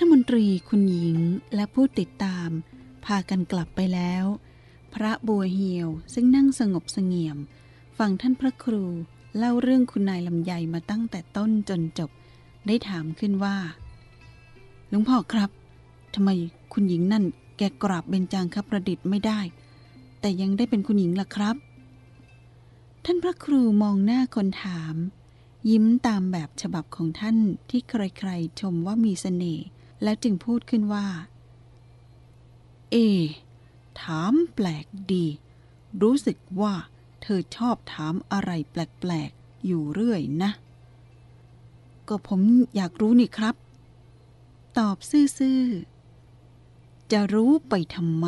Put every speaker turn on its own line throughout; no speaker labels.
ฐมนตรีคุณหญิงและผู้ติดตาม พากันกลับไปแล้ว พระบัวเหียวซึ่งนั่งสงบเสงี่ยม ฟังท่านพระครูเล่าเรื่องคุณนายลำไยมาตั้งแต่ต้นจนจบ ได้ถามขึ้นว่าหลวงพ่อครับทำไมคุณหญิงนั่นแกกราบเบญจางคประดิษฐ์ไม่ได้ แต่ยังได้เป็นคุณหญิงล่ะครับ ท่านพระครูมองหน้าคนถาม ยิ้มตามแบบฉบับของท่านที่ใครๆ ชมว่ามีเสน่ห์ แล้วจึงพูดขึ้นว่า เอ ถามแปลกดี รู้สึกว่าเธอชอบถามอะไรแปลกๆ อยู่เรื่อยนะ ก็ผมอยากรู้นี่ครับ ตอบซื่อๆ จะรู้ไปทำไม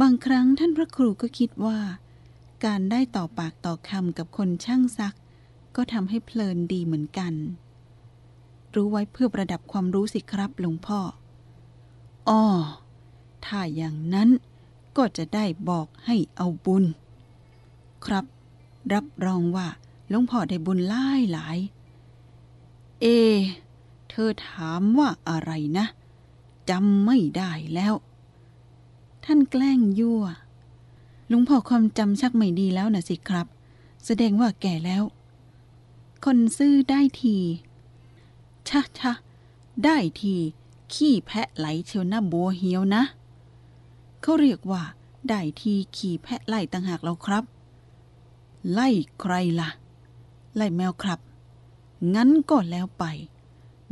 บางครั้งท่านพระครูก็คิดว่า การได้ต่อปากต่อคำกับคนช่างซัก ก็ทำให้เพลินดีเหมือนกัน รู้ไว้เพื่อประดับความรู้สิครับหลวงพ่อ อ้อ ถ้าอย่างนั้นก็จะได้บอกให้เอาบุญ ครับ รับรองว่าหลวงพ่อได้บุญหลายหลาย เอ เธอถามว่าอะไรนะจำไม่ได้แล้ว ท่านแกล้งยั่วหลวงพ่อความจำชักไม่ดีแล้วนะสิครับ แสดงว่าแก่แล้ว คนซื่อได้ที ชะชะได้ที ขี้แพะไหลเชียวหน้าบัวเหียวนะ เขาเรียกว่า ได้ทีขี่แพะไล่ต่างหากแล้วครับ ไล่ใครละ่ะ ไล่แมวครับ งั้นก็แล้วไป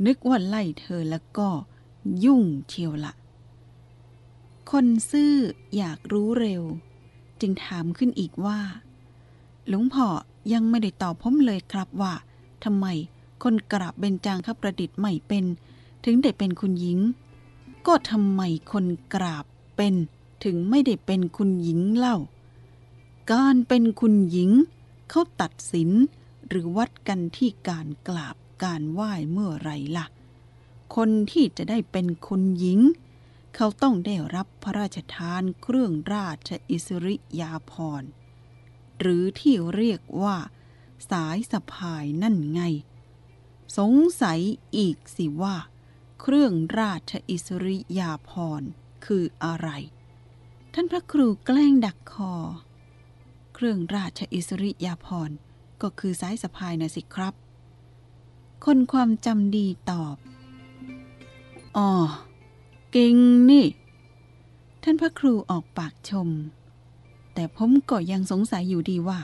นึกว่าไล่เธอแล้วก็ยุ่งเชียวละคนซื่ออยากรู้เร็ว จึงถามขึ้นอีกว่า หลวงพ่อยังไม่ได้ตอบผมเลยครับว่าทำไม คนกราบเบญจางคประดิษฐ์ไม่เป็น ถึงได้เป็นคุณหญิง ก็ทำไมคนกราบเป็น ถึงไม่ได้เป็นคุณหญิงเล่า การเป็นคุณหญิง เขาตัดสินหรือวัดกันที่การกราบการไหว้เมื่อไรล่ะ คนที่จะได้เป็นคุณหญิง เขาต้องได้รับพระราชทานเครื่องราชอิสริยาภรณ์หรือที่เรียกว่า สายสะพายนั่นไง สงสัยอีกสิว่า เครื่องราชอิสริยาภรณ์คืออะไร ท่านพระครูแกล้งดักคอ เครื่องราชอิสริยาภรณ์ก็คือสายสะพายนะสิครับ คนความจำดีตอบ อ๋อ เก่งนี่ ท่านพระครูออกปากชม แต่ผมก็ยังสงสัยอยู่ดีว่า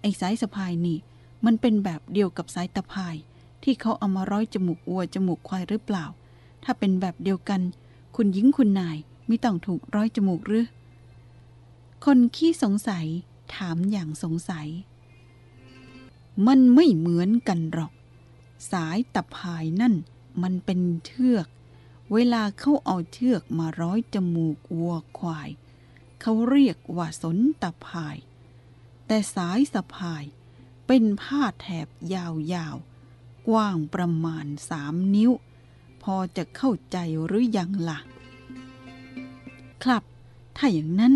ไอ้สายสะพายนี่ มันเป็นแบบเดียวกับสายตะพาย ที่เขาเอามาร้อยจมูกวัวจมูกควายหรือเปล่า ถ้าเป็นแบบเดียวกัน คุณหญิงคุณนายไม่ต้องถูกร้อยจมูกหรือ คนขี้สงสัยถามอย่างสงสัย มันไม่เหมือนกันหรอก สายตะพายนั่นมันเป็นเชือก เวลาเขาเอาเชือกมาร้อยจมูกวัวควาย เขาเรียกว่าสนตะพาย แต่สายสะพายเป็นผ้าแถบยาวๆ กว้างประมาณสามนิ้ว พอจะเข้าใจหรือยังละ่ะ ครับ ถ้าอย่างนั้น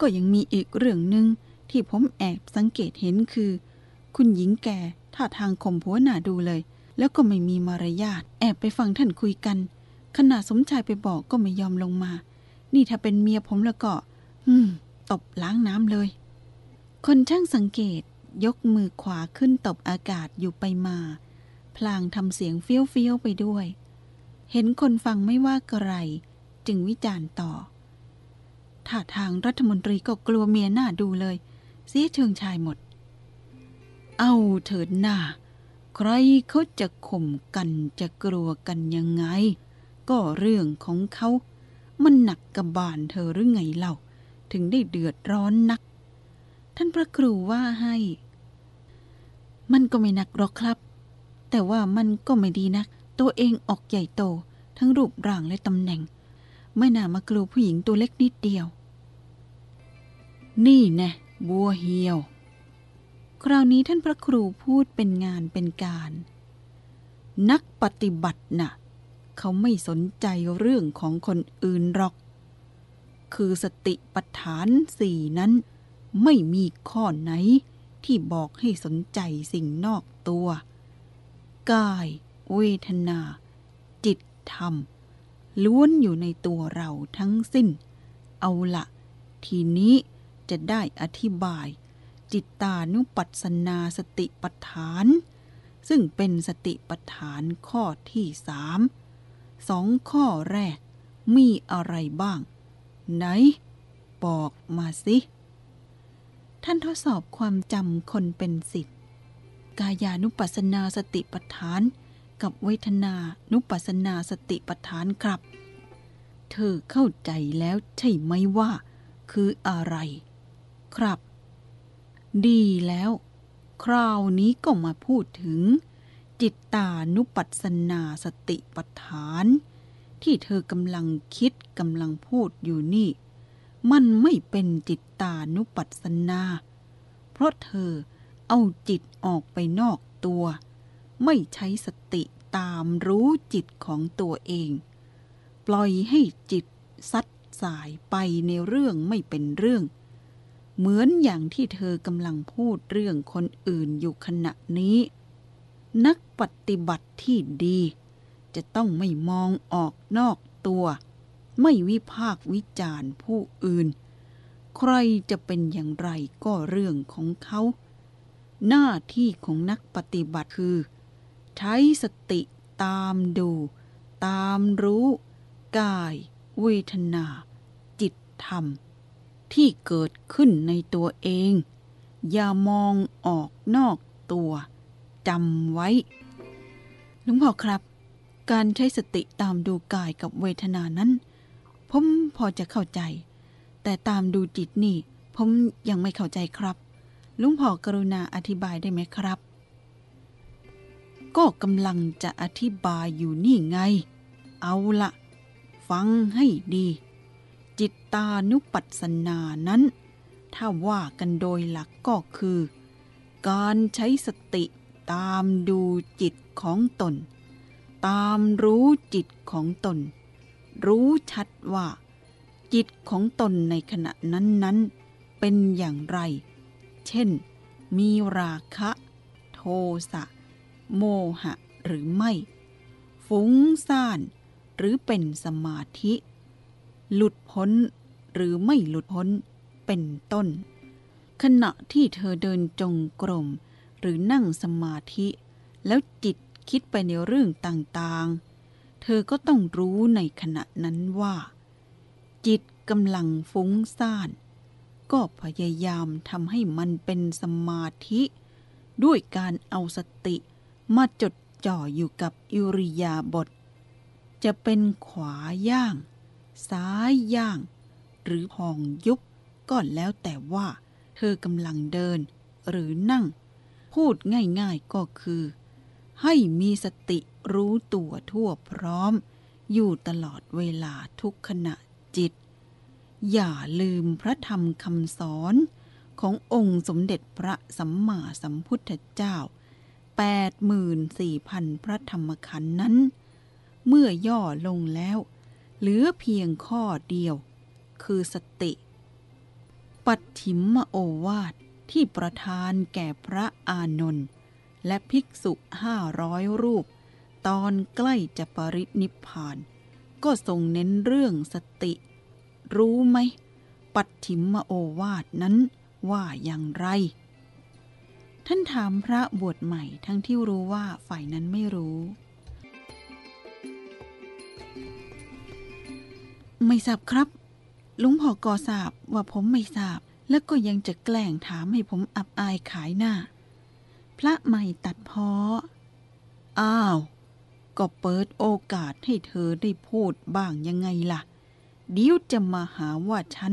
ก็ยังมีอีกเรื่องหนึ่งที่ผมแอบสังเกตเห็นคือ คุณหญิงแก่ท่าทางข่มผัวหน้าดูเลย แล้วก็ไม่มีมารยาทแอบไปฟังท่านคุยกัน ขณะสมชายไปบอกก็ไม่ยอมลงมา นี่ถ้าเป็นเมียผมแล้วก็ อืม ตบล้างน้ำเลย คนช่างสังเกตยกมือขวาขึ้นตบอากาศอยู่ไปมา พลางทำเสียงเฟี้ยวเฟี้ยวไปด้วย เห็นคนฟังไม่ว่าอะไรจึงวิจารณ์ต่อท่าทางรัฐมนตรีก็กลัวเมียหน้าดูเลยเสียเชิงชายหมด เอาเถิดหน้า ใครเขาจะข่มกันจะกลัวกันยังไง ก็เรื่องของเขามันหนักกระบาลเธอหรือไงเล่า ถึงได้เดือดร้อนนัก ท่านพระครูว่าให้ มันก็ไม่หนักหรอกครับ แต่ว่ามันก็ไม่ดีนัก ตัวเองออกใหญ่โต ทั้งรูปร่างและตำแหน่ง ไม่น่ามากลัวผู้หญิงตัวเล็กนิดเดียว นี่แน่บัวเหียว คราวนี้ท่านพระครูพูดเป็นงานเป็นการ นักปฏิบัติน่ะ เขาไม่สนใจเรื่องของคนอื่นหรอก คือสติปัฏฐานสี่นั้น ไม่มีข้อไหนที่บอกให้สนใจสิ่งนอกตัว กาย เวทนา จิตธรรม ล้วนอยู่ในตัวเราทั้งสิ้น เอาละทีนี้จะได้อธิบาย จิตตานุปัสสนาสติปัฏฐาน ซึ่งเป็นสติปัฏฐานข้อที่สามสองข้อแรกมีอะไรบ้าง ไหน บอกมาสิ ท่านทดสอบความจำคนเป็นสิทธิ กายานุปัสนาสติปัฏฐาน กับเวทนานุปัสนาสติปัฏฐานครับ เธอเข้าใจแล้วใช่ไหมว่า คืออะไร ครับ ดีแล้ว คราวนี้ก็มาพูดถึง จิตตานุปัสนาสติปัฏฐาน ที่เธอกำลังคิดกำลังพูดอยู่นี่ มันไม่เป็นจิตตานุปัสสนา เพราะเธอเเอาจิตออกไปนอกตัว ไม่ใช้สติตามรู้จิตของตัวเอง ปล่อยให้จิตซัดสายไปในเรื่องไม่เป็นเรื่อง เหมือนอย่างที่เธอกำลังพูดเรื่องคนอื่นอยู่ขณะนี้ นักปฏิบัติที่ดี จะต้องไม่มองออกนอกตัว ไม่วิพากวิจารณ์ผู้อื่น ใครจะเป็นอย่างไรก็เรื่องของเขา หน้าที่ของนักปฏิบัติคือ ใช้สติตามดู ตามรู้ กายเวทนา จิตธรรม ที่เกิดขึ้นในตัวเอง อย่ามองออกนอกตัวจำไว้หลวงพ่อครับ การใช้สติตามดูกายกับเวทนานั้น ผมพอจะเข้าใจ แต่ตามดูจิตนี่ ผมยังไม่เข้าใจครับ ลุงพ่อกรุณาอธิบายได้ไหมครับ ก็กำลังจะอธิบายอยู่นี่ไง เอาละฟังให้ดี จิตตานุปัสสนานั้น ถ้าว่ากันโดยหลักก็คือ การใช้สติตามดูจิตของตน ตามรู้จิตของตน รู้ชัดว่า จิตของตนในขณะนั้นๆ เป็นอย่างไร เช่น มีราคะ โทสะ โมหะหรือไม่ ฟุ้งซ่าน หรือเป็นสมาธิ หลุดพ้นหรือไม่หลุดพ้นเป็นต้น ขณะที่เธอเดินจงกรม หรือนั่งสมาธิ แล้วจิตคิดไปในเรื่องต่างๆ เธอก็ต้องรู้ในขณะนั้นว่า จิตกำลังฟุ้งซ่าน ก็พยายามทำให้มันเป็นสมาธิ ด้วยการเอาสติมาจดจ่ออยู่กับอิริยาบถจะเป็นขวาย่าง ซ้ายย่าง หรือพองยุบก็แล้วแต่ว่าเธอกำลังเดินหรือนั่ง พูดง่ายๆก็คือ ให้มีสติรู้ตัวทั่วพร้อม อยู่ตลอดเวลาทุกขณะจิต อย่าลืมพระธรรมคำสอนขององค์สมเด็จพระสัมมาสัมพุทธเจ้า 84,000 พระธรรมขันธ์นั้น เมื่อย่อลงแล้ว เหลือเพียงข้อเดียว คือสติ ปัตถิมมโอวาทที่ประทานแก่พระอานนท์และภิกษุห้าร้อยรูป ตอนใกล้จะปรินิพพาน ก็ทรงเน้นเรื่องสติ รู้ไหม ปัตถิมมโอวาทนั้นว่าอย่างไร ท่านถามพระบวชใหม่ทั้งที่รู้ว่าฝ่ายนั้นไม่รู้ ไม่ทราบครับ ลุงพอกอทราบว่าผมไม่ทราบ แล้วก็ยังจะแกล้งถามให้ผมอับอายขายหน้า พระใหม่ตัดเพาะอ้าว ก็เปิดโอกาสให้เธอได้พูดบ้างยังไงล่ะ เดี๋ยวจะมาหาว่าฉัน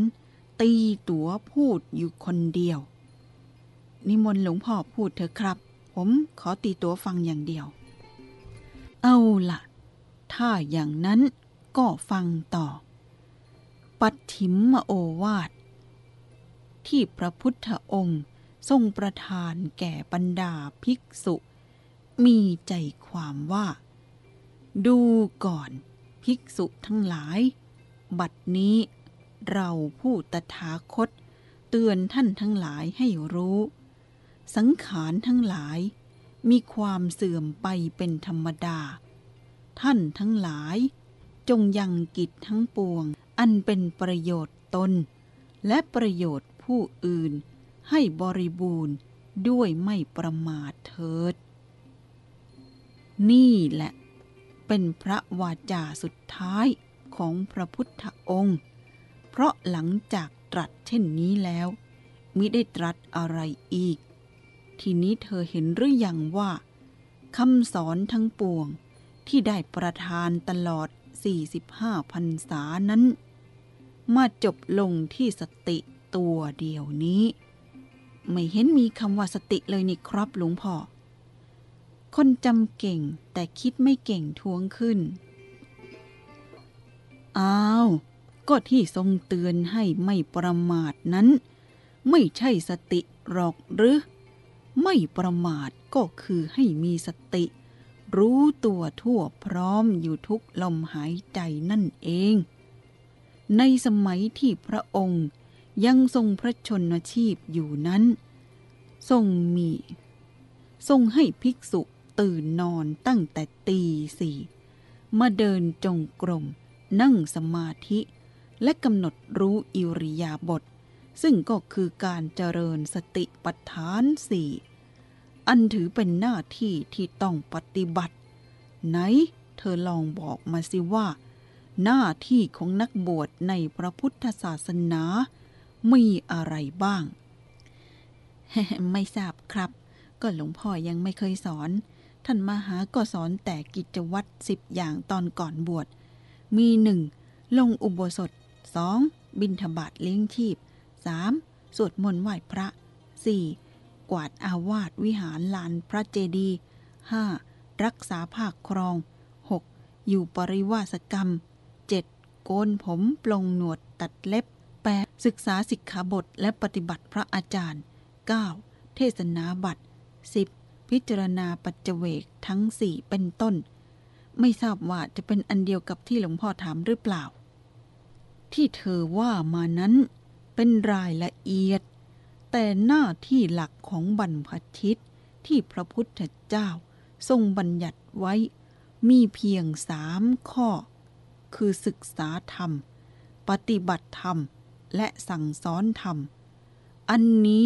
ตีตัวพูดอยู่คนเดียว นิมนต์หลวงพ่อพูดเถอะครับ ผมขอตีตัวฟังอย่างเดียว เอาล่ะ ถ้าอย่างนั้นก็ฟังต่อ ปัตถิมมโอวาท ที่พระพุทธองค์ทรงประทานแก่บรรดาภิกษุ มีใจความว่า ดูก่อนภิกษุทั้งหลาย บัดนี้เราผู้ตถาคต เตือนท่านทั้งหลายให้รู้ สังขารทั้งหลายมีความเสื่อมไปเป็นธรรมดา ท่านทั้งหลาย จงยังกิจทั้งปวง อันเป็นประโยชน์ตน และประโยชน์ผู้อื่น ให้บริบูรณ์ด้วยไม่ประมาทเถิด นี่แหละ เป็นพระวาจาสุดท้าย ของพระพุทธองค์ เพราะหลังจากตรัสเช่นนี้แล้วมิได้ตรัสอะไรอีก ทีนี้เธอเห็นหรือยังว่าคำสอนทั้งปวงที่ได้ประทานตลอด 45พรรษานั้น มาจบลงที่สติตัวเดียวนี้ ไม่เห็นมีคำว่าสติเลยนี่ครับหลวงพ่อ คนจำเก่งแต่คิดไม่เก่งทวงขึ้น อ้าว ก็ที่ทรงเตือนให้ไม่ประมาทนั้น ไม่ใช่สติหรอกหรือ ไม่ประมาทก็คือให้มีสติ รู้ตัวทั่วพร้อมอยู่ทุกลมหายใจนั่นเอง ในสมัยที่พระองค์ยังทรงพระชนชีพอยู่นั้น ทรงมี ทรงให้ภิกษุตื่นนอนตั้งแต่ตีสี่มาเดินจงกรม นั่งสมาธิ และกำหนดรู้อิริยาบถซึ่งก็คือการเจริญสติปัฏฐานสี่อันถือเป็นหน้าที่ที่ต้องปฏิบัติ ไหน เธอลองบอกมาสิว่า หน้าที่ของนักบวชในพระพุทธศาสนา มีอะไรบ้าง ไม่ทราบครับ ก็หลวงพ่อยังไม่เคยสอน ท่านมหาก็สอนแต่กิจวัตรสิบอย่างตอนก่อนบวช มีหนึ่งลงอุโบสถสองบิณฑบาตเลี้ยงชีพสามสวดมนต์ไหว้พระสี่กวาดอาวาสวิหารลานพระเจดีย์ห้ารักษาภาคครองหกอยู่ปริวาสกรรมเจ็ดโกนผมปลงหนวดตัดเล็บแปดศึกษาสิกขาบทและปฏิบัติพระอาจารย์ 9. เทศนาบัตร 10. พิจารณาปัจเจเวกทั้งสี่เป็นต้น ไม่ทราบว่าจะเป็นอันเดียวกับที่หลวงพ่อถามหรือเปล่า ที่เธอว่ามานั้นเป็นรายละเอียด แต่หน้าที่หลักของบรรพชิตที่พระพุทธเจ้าทรงบัญญัติไว้ มีเพียงสามข้อ คือศึกษาธรรม ปฏิบัติธรรม และสั่งสอนธรรม อันนี้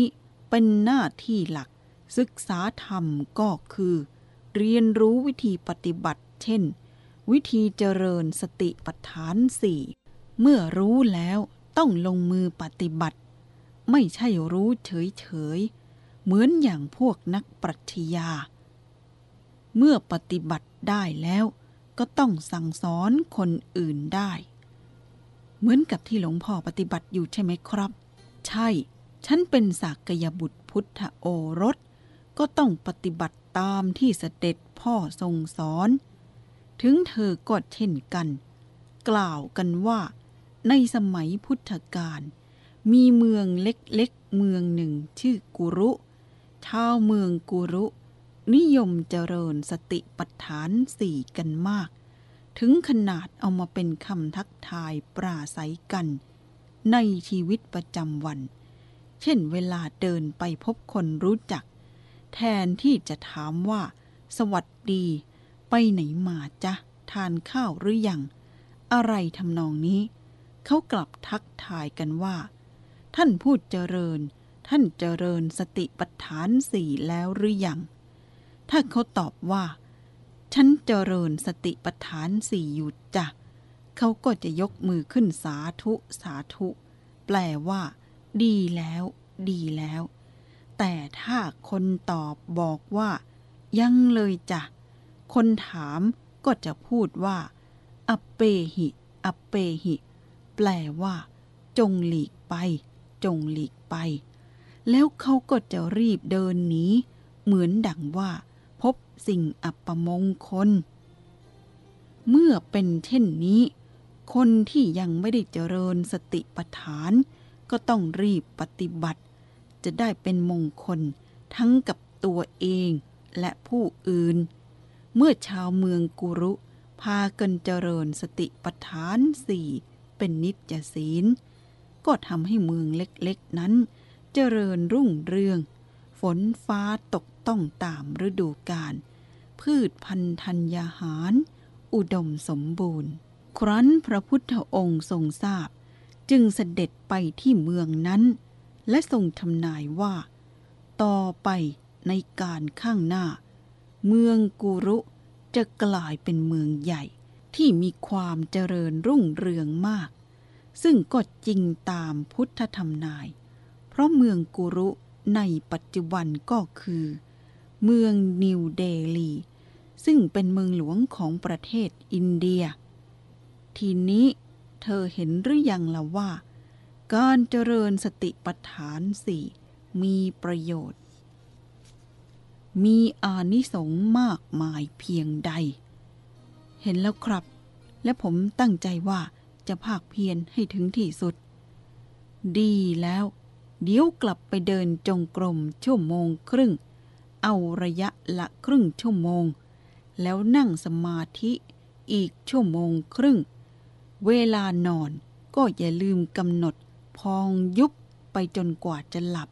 เป็นหน้าที่หลักศึกษาธรรมก็คือ เรียนรู้วิธีปฏิบัติ เช่น วิธีเจริญสติปัฏฐานสี่เมื่อรู้แล้วต้องลงมือปฏิบัติ ไม่ใช่รู้เฉยๆ เหมือนอย่างพวกนักปรัชญา เมื่อปฏิบัติได้แล้วก็ต้องสั่งสอนคนอื่นได้ เหมือนกับที่หลวงพ่อปฏิบัติอยู่ใช่ไหมครับ ใช่ ฉันเป็นสากยบุตรพุทธโอรส ก็ต้องปฏิบัติตามที่เสด็จพ่อทรงสอน ถึงเธอก็เช่นกัน กล่าวกันว่า ในสมัยพุทธกาลมีเมืองเล็กๆเมืองหนึ่งชื่อกุรุชาวเมืองกุรุ นิยมเจริญสติปัฏฐานสี่กันมาก ถึงขนาดเอามาเป็นคำทักทายปราศัยกัน ในชีวิตประจำวัน เช่นเวลาเดินไปพบคนรู้จัก แทนที่จะถามว่า สวัสดี ไปไหนมาจ๊ะ ทานข้าวหรือยัง อะไรทำนองนี้ เขากลับทักทายกันว่า ท่านพูดเจริญ ท่านเจริญสติปัฏฐานสี่แล้วหรือยัง ถ้าเขาตอบว่า ฉันเจริญสติปัฏฐานสี่อยู่จ้ะ เขาก็จะยกมือขึ้นสาธุสาธุ แปลว่า ดีแล้ว ดีแล้ว แต่ถ้าคนตอบบอกว่า ยังเลยจ้ะ คนถามก็จะพูดว่า อเปหิ อเปหิ แปลว่า จงหลีกไป จงหลีกไป แล้วเขาก็จะรีบเดินหนี เหมือนดังว่า พบสิ่งอัปมงคล เมื่อเป็นเช่นนี้ คนที่ยังไม่ได้เจริญสติปัฏฐาน ก็ต้องรีบปฏิบัติ จะได้เป็นมงคลทั้งกับตัวเองและผู้อื่น เมื่อชาวเมืองกุรุ พากันเจริญสติปัฏฐานสี่เป็นนิจศีล ก็ทำให้เมืองเล็กๆนั้น เจริญรุ่งเรือง ฝนฟ้าตกต้องตามฤดูกาลพืชพันธัญญาหาร อุดมสมบูรณ์ ครั้นพระพุทธองค์ทรงทราบ จึงเสด็จไปที่เมืองนั้น และทรงทำนายว่า ต่อไปในการข้างหน้า เมืองกุรุจะกลายเป็นเมืองใหญ่ที่มีความเจริญรุ่งเรืองมาก ซึ่งก็จริงตามพุทธธรรมนาย เพราะเมืองกุรุในปัจจุบันก็คือ เมืองนิวเดลี ซึ่งเป็นเมืองหลวงของประเทศอินเดีย ทีนี้เธอเห็นหรือยังล่ะว่า การเจริญสติปัฏฐานสี่มีประโยชน์ มีอานิสงส์มากมายเพียงใด เห็นแล้วครับ และผมตั้งใจว่าจะภาคเพียรให้ถึงที่สุด ดีแล้ว เดี๋ยวกลับไปเดินจงกรมชั่วโมงครึ่ง เอาระยะละครึ่งชั่วโมง แล้วนั่งสมาธิอีกชั่วโมงครึ่ง เวลานอนก็อย่าลืมกำหนดพองยุบไปจนกว่าจะหลับ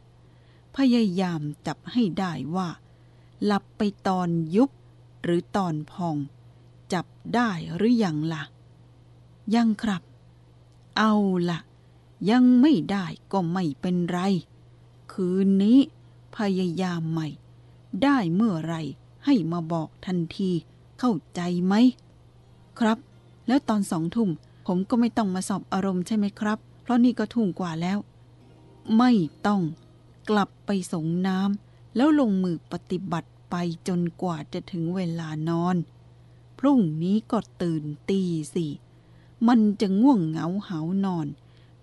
พยายามจับให้ได้ว่า หลับไปตอนยุบหรือตอนพอง จับได้หรือยังละ่ะ ยังครับ เอาละยังไม่ได้ก็ไม่เป็นไร คืนนี้พยายามใหม่ ได้เมื่อไรให้มาบอกทันทีเข้าใจไหม ครับ แล้วตอนสองทุ่มผมก็ไม่ต้องมาสอบอารมณ์ใช่ไหมครับ เพราะนี่ก็ทุ่มกว่าแล้ว ไม่ต้อง กลับไปสงน้ำแล้วลงมือปฏิบัติ ไปจนกว่าจะถึงเวลานอน พรุ่งนี้ก็ตื่นตีสี่มันจะง่วงเหงาหานอน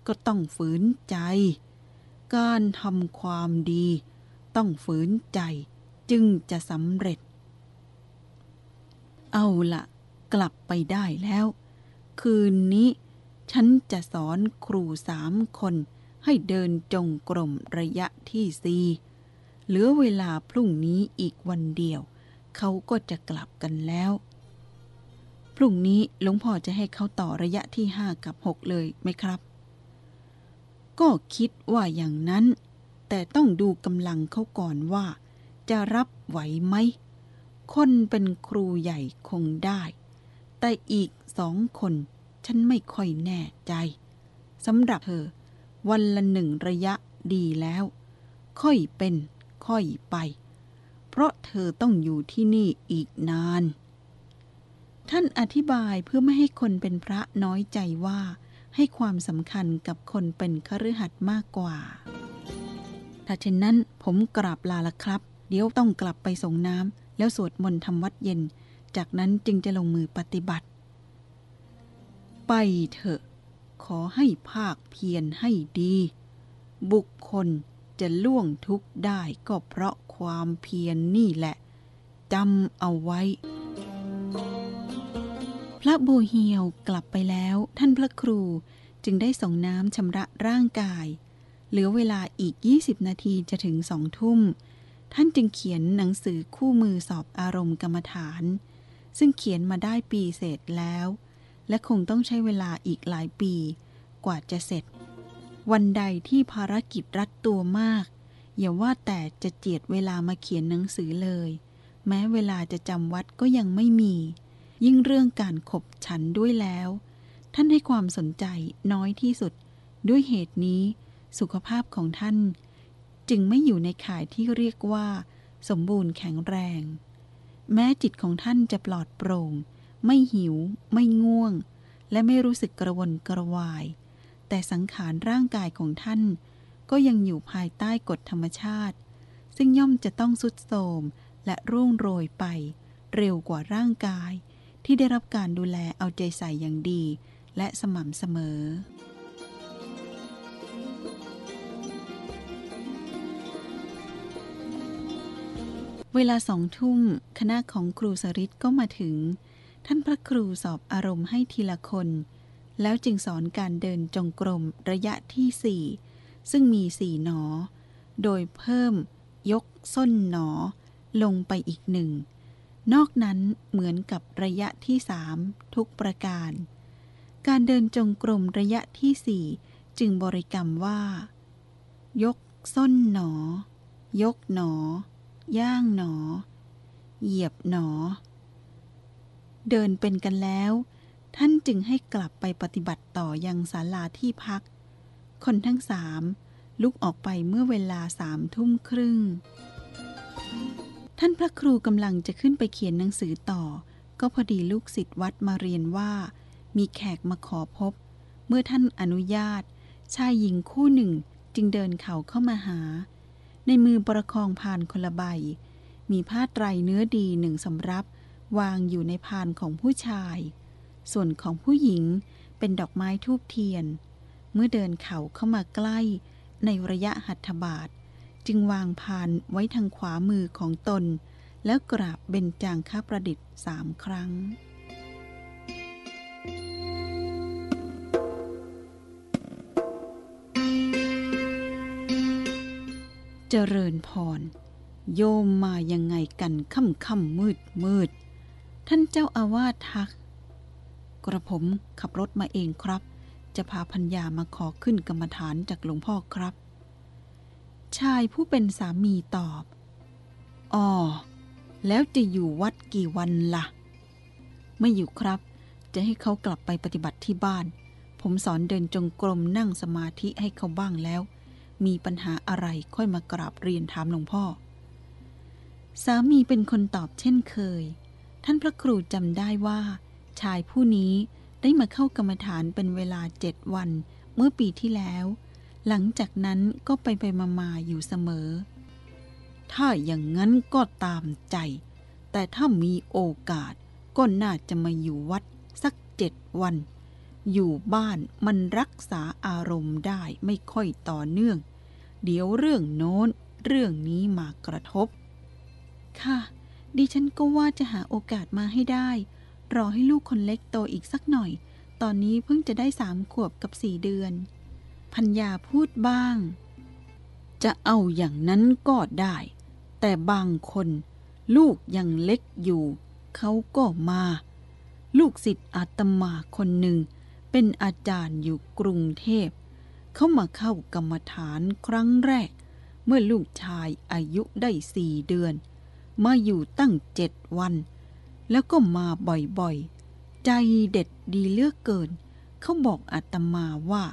ก็ต้องฝืนใจ การทำความดี ต้องฝืนใจจึงจะสำเร็จ เอาละกลับไปได้แล้ว คืนนี้ ฉันจะสอนครูสามคนให้เดินจงกรมระยะที่สี่ เหลือเวลาพรุ่งนี้อีกวันเดียว เขาก็จะกลับกันแล้ว พรุ่งนี้หลวงพ่อจะให้เขาต่อระยะที่ห้ากับหกเลยไหมครับ ก็คิดว่าอย่างนั้น แต่ต้องดูกำลังเขาก่อนว่า จะรับไหวไหม คนเป็นครูใหญ่คงได้ แต่อีกสองคน ฉันไม่ค่อยแน่ใจสำหรับเธอวันละหนึ่งระยะดีแล้ว ค่อยเป็น ค่อยไป เพราะเธอต้องอยู่ที่นี่อีกนาน ท่านอธิบายเพื่อไม่ให้คนเป็นพระน้อยใจว่า ให้ความสำคัญกับคนเป็นคฤหัสถ์มากกว่า ถ้าเช่นนั้นผมกราบลาละครับ เดี๋ยวต้องกลับไปส่งน้ำแล้วสวดมนต์ทำวัดเย็น จากนั้นจึงจะลงมือปฏิบัติ ไปเถอะ ขอให้ภาคเพียรให้ดี บุคคล จะล่วงทุกข์ได้ก็เพราะความเพียรนนี่แหละจำเอาไว้ พระบูเฮียวกลับไปแล้วท่านพระครูจึงได้ส่งน้ำชำระร่างกาย เหลือเวลาอีก 20 นาทีจะถึงสองทุ่ม ท่านจึงเขียนหนังสือคู่มือสอบอารมณ์กรรมฐาน ซึ่งเขียนมาได้ปีเศษแล้ว และคงต้องใช้เวลาอีกหลายปี กว่าจะเสร็จ วันใดที่ภารกิจรัดตัวมาก อย่าว่าแต่จะเจียดเวลามาเขียนหนังสือเลย แม้เวลาจะจำวัดก็ยังไม่มี ยิ่งเรื่องการขบฉันด้วยแล้ว ท่านให้ความสนใจน้อยที่สุด ด้วยเหตุนี้สุขภาพของท่าน จึงไม่อยู่ในข่ายที่เรียกว่า สมบูรณ์แข็งแรง แม้จิตของท่านจะปลอดโปร่ง ไม่หิว ไม่ง่วง และไม่รู้สึกกระวนกระวาย แต่สังขารร่างกายของท่าน ก็ยังอยู่ภายใต้กฎธรรมชาติ ซึ่งย่อมจะต้องสุดโทรมและร่วงโรยไป เร็วกว่าร่างกาย ที่ได้รับการดูแลเอาใจใส่อย่างดี และสม่ำเสมอเวลาสองทุ่ม คณะของครูสริตก็มาถึง ท่านพระครูสอบอารมณ์ให้ทีละคน แล้วจึงสอนการเดินจงกรมระยะที่สี่ซึ่งมีสี่หนอ โดยเพิ่มยกส้นหนอ ลงไปอีกหนึ่ง นอกนั้นเหมือนกับระยะที่สามทุกประการ การเดินจงกรมระยะที่สี่จึงบริกรรมว่า ยกส้นหนอ ยกหนอ ย่างหนอ เหยียบหนอ เดินเป็นกันแล้ว ท่านจึงให้กลับไปปฏิบัติต่อยังศาลาที่พัก คนทั้งสามลุกออกไปเมื่อเวลาสามทุ่มครึ่ง ท่านพระครูกำลังจะขึ้นไปเขียนหนังสือต่อ ก็พอดีลูกศิษย์วัดมาเรียนว่า มีแขกมาขอพบ เมื่อท่านอนุญาต ชายหญิงคู่หนึ่งจึงเดินเข่าเข้ามาหา ในมือประคองพานคนละใบ มีผ้าไตรเนื้อดีหนึ่งสำรับ วางอยู่ในพานของผู้ชาย ส่วนของผู้หญิงเป็นดอกไม้ทูบเทียน เมื่อเดินเข่าเข้ามาใกล้ในระยะหัตถบาท จึงวางพานไว้ทางขวามือของตน แล้วกราบเบญจางค้าประดิษฐ์สามครั้งเจริญพร โยมมายังไงกันค่ำค่ำมืดมืด ท่านเจ้าอาวาสทัก กระผมขับรถมาเองครับ จะพาพัญญามาขอขึ้นกรรมฐานจากหลวงพ่อครับ ชายผู้เป็นสามีตอบอ๋อแล้วจะอยู่วัดกี่วันละ่ะ ไม่อยู่ครับ จะให้เขากลับไปปฏิบัติที่บ้าน ผมสอนเดินจงกรมนั่งสมาธิให้เขาบ้างแล้ว มีปัญหาอะไรค่อยมากราบเรียนถามหลวงพ่อ สามีเป็นคนตอบเช่นเคย ท่านพระครูจำได้ว่า ชายผู้นี้ได้มาเข้ากรรมฐานเป็นเวลาเจ็ดวันเมื่อปีที่แล้ว หลังจากนั้นก็ไปไปมามาอยู่เสมอ ถ้าอย่างนั้นก็ตามใจ แต่ถ้ามีโอกาสก็น่าจะมาอยู่วัดสักเจ็ดวัน อยู่บ้านมันรักษาอารมณ์ได้ไม่ค่อยต่อเนื่อง เดี๋ยวเรื่องโน้นเรื่องนี้มากระทบ ค่ะ ดิฉันก็ว่าจะหาโอกาสมาให้ได้ รอให้ลูกคนเล็กโตอีกสักหน่อย ตอนนี้เพิ่งจะได้สามขวบกับสี่เดือน พัญญาพูดบ้าง จะเอาอย่างนั้นก็ได้ แต่บางคน ลูกยังเล็กอยู่ เขาก็มา ลูกศิษย์อาตมาคนหนึ่ง เป็นอาจารย์อยู่กรุงเทพ เขามาเข้ากรรมฐานครั้งแรก เมื่อลูกชายอายุได้สี่เดือน มาอยู่ตั้งเจ็ดวัน แล้วก็มาบ่อยๆ ใจเด็ดดีเลือกเกิน เขาบอกอาตมาว่า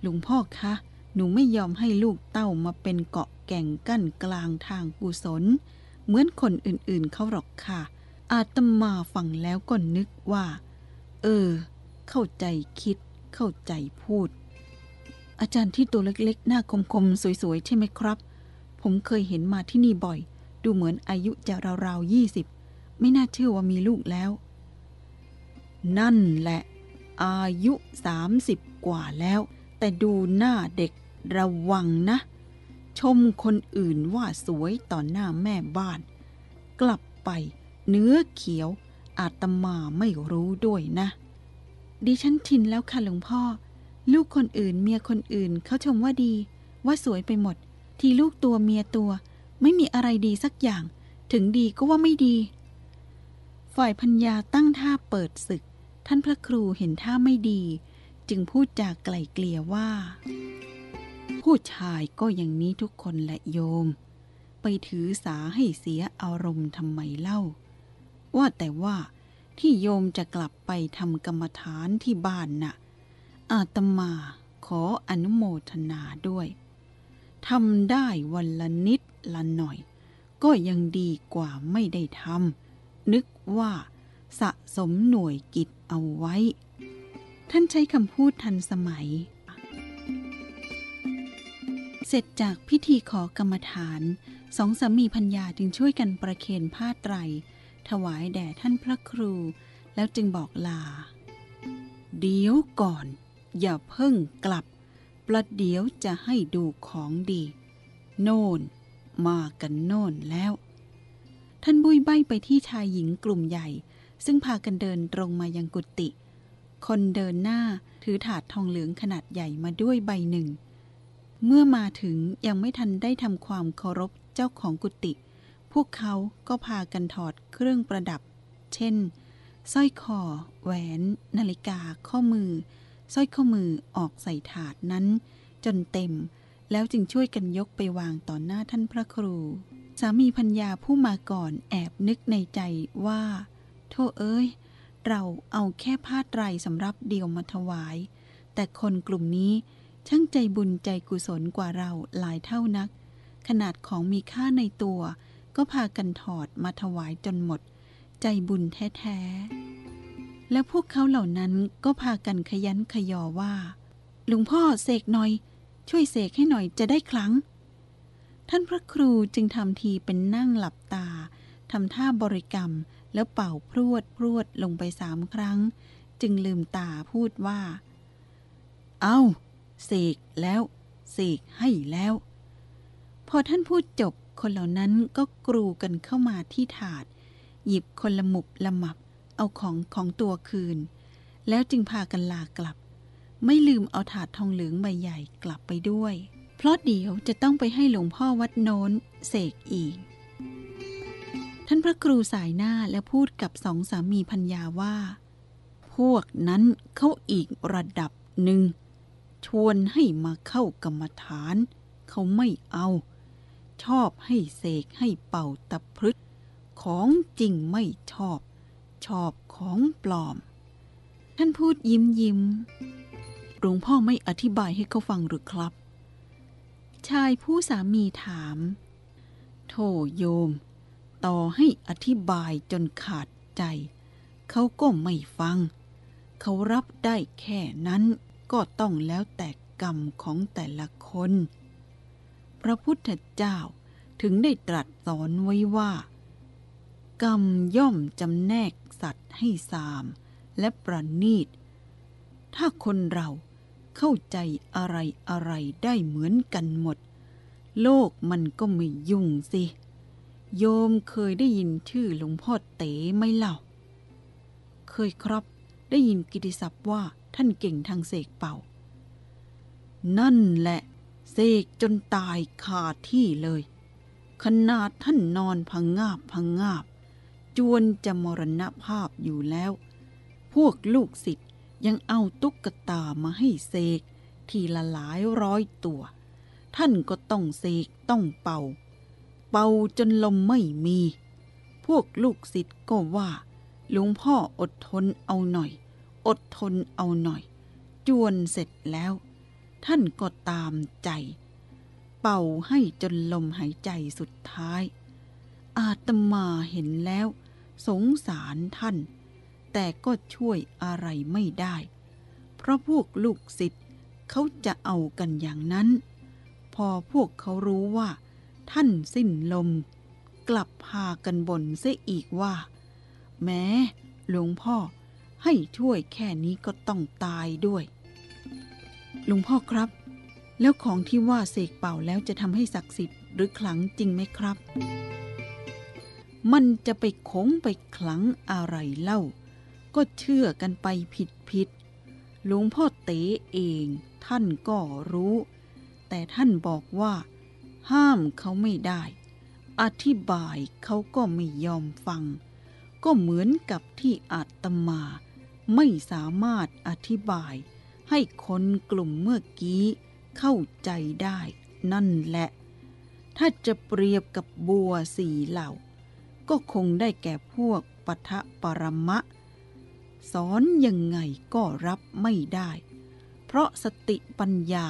หลวงพ่อคะ หนูไม่ยอมให้ลูกเต้ามาเป็นเกาะแก่งกั้นกลางทางกุศล เหมือนคนอื่นๆเขาหรอกค่ะ อาตมาฟังแล้วก็นึกว่า เออ เข้าใจคิด เข้าใจพูด อาจารย์ที่ตัวเล็กๆ หน้าคมๆ สวยๆ ใช่ไหมครับ ผมเคยเห็นมาที่นี่บ่อย ดูเหมือนอายุจะราวๆยี่สิบ ไม่น่าเชื่อว่ามีลูกแล้ว นั่นแหละ อายุสามสิบกว่าแล้ว แต่ดูหน้าเด็กระวังนะ ชมคนอื่นว่าสวยต่อหน้าแม่บ้าน กลับไปเนื้อเขียว อาตมาไม่รู้ด้วยนะ ดิฉันชินแล้วค่ะหลวงพ่อ ลูกคนอื่นเมียคนอื่นเขาชมว่าดี ว่าสวยไปหมด ทีลูกตัวเมียตัว ไม่มีอะไรดีสักอย่าง ถึงดีก็ว่าไม่ดี ฝ่ายพัญญาตั้งท่าเปิดศึก ท่านพระครูเห็นท่าไม่ดี จึงพูดจากไกล่เกลี่ยว่า ผู้ชายก็อย่างนี้ทุกคนแหละโยม ไปถือสาให้เสียอารมณ์ทำไมเล่า ว่าแต่ว่าที่โยมจะกลับไปทำกรรมฐานที่บ้านน่ะ อาตมาขออนุโมทนาด้วยทำได้วันละนิดละหน่อย ก็ยังดีกว่าไม่ได้ทำ นึกว่าสะสมหน่วยกิจเอาไว้ ท่านใช้คำพูดทันสมัย เสร็จจากพิธีขอกรรมฐานสองสามีพัญญาจึงช่วยกันประเคนผ้าไตร ถวายแด่ท่านพระครู แล้วจึงบอกลา เดี๋ยวก่อน อย่าเพิ่งกลับ ประเดี๋ยวจะให้ดูของดี โน่น มากันโน่นแล้ว ท่านบุยใบไปที่ชายหญิงกลุ่มใหญ่ ซึ่งพากันเดินตรงมายังกุฏิคนเดินหน้าถือถาดทองเหลืองขนาดใหญ่มาด้วยใบหนึ่ง เมื่อมาถึงยังไม่ทันได้ทำความเคารพเจ้าของกุฏิพวกเขาก็พากันถอดเครื่องประดับ เช่นสร้อยคอ แหวน นาฬิกา ข้อมือสร้อยข้อมือออกใส่ถาดนั้น จนเต็ม แล้วจึงช่วยกันยกไปวางต่อหน้าท่านพระครู สามีพัญญาผู้มาก่อนแอบนึกในใจว่า โทษเอ้ย เราเอาแค่ผ้าไตรสำรับเดียวมาถวาย แต่คนกลุ่มนี้ช่างใจบุญใจกุศลกว่าเราหลายเท่านัก ขนาดของมีค่าในตัว ก็พากันถอดมาถวายจนหมด ใจบุญแท้ๆ และพวกเขาเหล่านั้นก็พากันขยันขยอว่า หลวงพ่อเสกหน่อย ช่วยเสกให้หน่อยจะได้ครั้ง ท่านพระครูจึงทำทีเป็นนั่งหลับตาทำท่าบริกรรมแล้วเป่าพรวดพรวดลงไปสามครั้ง จึงลืมตาพูดว่า เอาเสกแล้วเสกให้แล้ว พอท่านพูดจบคนเหล่านั้นก็กรูกันเข้ามาที่ถาด หยิบคนละหมุบละหมับเอาของของตัวคืน แล้วจึงพากันลากลับ ไม่ลืมเอาถาดทองเหลืองใบใหญ่กลับไปด้วย เพราะเดี๋ยวจะต้องไปให้หลวงพ่อวัดโน้นเสกอีก ท่านพระครูสายหน้าและพูดกับสองสามีพัญญาว่า พวกนั้นเขาอีกระดับหนึ่ง ชวนให้มาเข้ากรรมฐาน เขาไม่เอา ชอบให้เสกให้เป่าตะพรึดของจริงไม่ชอบ ชอบของปลอม ท่านพูดยิ้มยิ้มหลวงพ่อไม่อธิบายให้เขาฟังหรือครับ ชายผู้สามีถามโธโยม ต่อให้อธิบายจนขาดใจ เขาก็ไม่ฟัง เขารับได้แค่นั้นก็ต้องแล้วแต่กรรมของแต่ละคน พระพุทธเจ้าถึงได้ตรัสสอนไว้ว่า กรรมย่อมจำแนกสัตว์ให้สาม และประณีต ถ้าคนเรา เข้าใจอะไรอะไรได้เหมือนกันหมด โลกมันก็ไม่ยุ่งสิ โยมเคยได้ยินชื่อหลวงพ่อเต๋ไหมเล่า เคยครับ ได้ยินกิติศัพท์ว่าท่านเก่งทางเสกเป่า นั่นแหละเสกจนตายคาที่เลย ขนาดท่านนอนพังงาบพังงาบ จวนจะมรณภาพอยู่แล้ว พวกลูกศิษย์ ยังเอาตุ๊กตามาให้เสก ทีละหลายร้อยตัว ท่านก็ต้องเสกต้องเป่า เป่าจนลมไม่มี พวกลูกศิษย์ก็ว่า หลวงพ่ออดทนเอาหน่อย อดทนเอาหน่อย จวนเสร็จแล้ว ท่านก็ตามใจ เป่าให้จนลมหายใจสุดท้าย อาตมาเห็นแล้ว สงสารท่าน แต่ก็ช่วยอะไรไม่ได้ เพราะพวกลูกศิษย์เขาจะเอากันอย่างนั้น พอพวกเขารู้ว่า ท่านสิ้นลม กลับพากันบ่นเสียอีกว่า แม้หลวงพ่อให้ช่วยแค่นี้ก็ต้องตายด้วย หลวงพ่อครับ แล้วของที่ว่าเสกเป่าแล้วจะทำให้ศักดิ์สิทธิ์หรือขลังจริงไหมครับ มันจะไปคงไปขลังอะไรเล่า ก็เชื่อกันไปผิดผิดหลวงพ่อเต๋เองท่านก็รู้ แต่ท่านบอกว่า ห้ามเขาไม่ได้ อธิบายเขาก็ไม่ยอมฟัง ก็เหมือนกับที่อาตมา ไม่สามารถอธิบาย ให้คนกลุ่มเมื่อกี้เข้าใจได้นั่นแหละ ถ้าจะเปรียบกับบัวสีเหล่า ก็คงได้แก่พวกปทะปรมะ สอนยังไงก็รับไม่ได้ เพราะสติปัญญา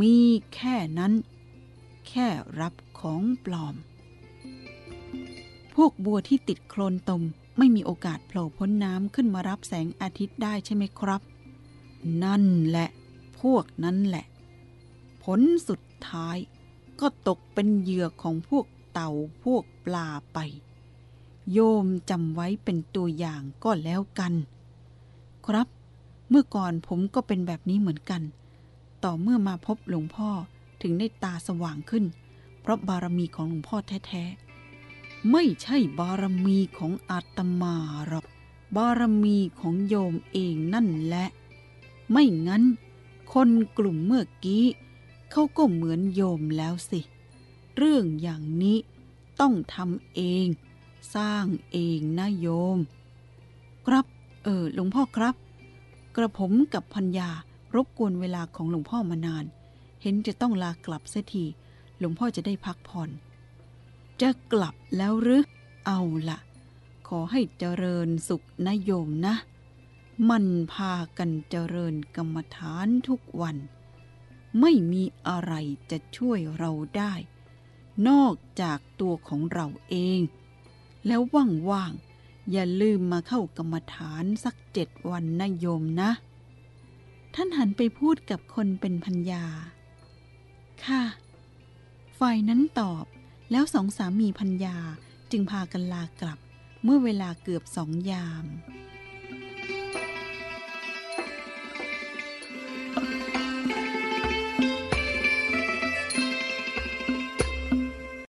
มีแค่นั้น แค่รับของปลอม พวกบัวที่ติดโคลนตมไม่มีโอกาสโผล่พ้นน้ำขึ้นมารับแสงอาทิตย์ได้ใช่ไหมครับ นั่นแหละ พวกนั้นแหละ ผลสุดท้ายก็ตกเป็นเหยื่อของพวกเต่าพวกปลาไป โยมจำไว้เป็นตัวอย่างก็แล้วกัน ครับ เมื่อก่อนผมก็เป็นแบบนี้เหมือนกัน ต่อเมื่อมาพบหลวงพ่อถึงได้ตาสว่างขึ้น เพราะบารมีของหลวงพ่อแท้ๆ ไม่ใช่บารมีของอาตมาหรอก บารมีของโยมเองนั่นแหละ ไม่งั้น คนกลุ่มเมื่อกี้เขาก็เหมือนโยมแล้วสิ เรื่องอย่างนี้ต้องทำเอง สร้างเองนะโยม ครับเออหลวงพ่อครับ กระผมกับพัญญารบกวนเวลาของหลวงพ่อมานาน เห็นจะต้องลากลับเสียทีหลวงพ่อจะได้พักผ่อน จะกลับแล้วหรือเอาละขอให้เจริญสุขนะโยมนะ มันพากันเจริญกรรมฐานทุกวัน ไม่มีอะไรจะช่วยเราได้ นอกจากตัวของเราเอง แล้วว่างๆ อย่าลืมมาเข้ากรรมฐานสักเจ็ดวันนะโยมนะ ท่านหันไปพูดกับคนเป็นพัญญา ค่ะ ฝ่ายนั้นตอบ แล้วสองสามีพัญญาจึงพากันลากลับเมื่อเวลาเกือบสองยาม